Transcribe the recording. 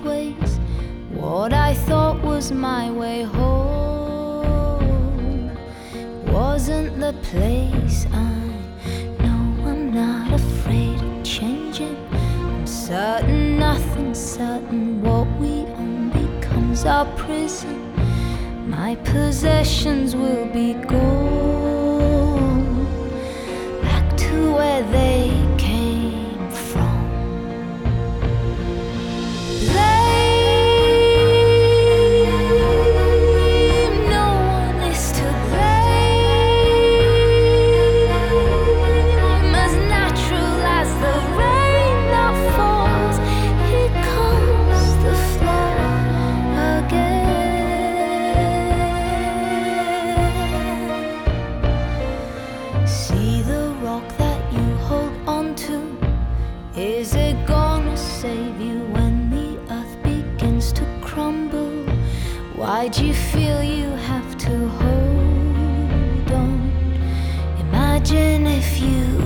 ways. What I thought was my way home wasn't the place. I know I'm not afraid of changing. I'm certain nothing's certain. What we own becomes our prison. My possessions will be gone. Why'd you feel you have to hold on? Imagine if you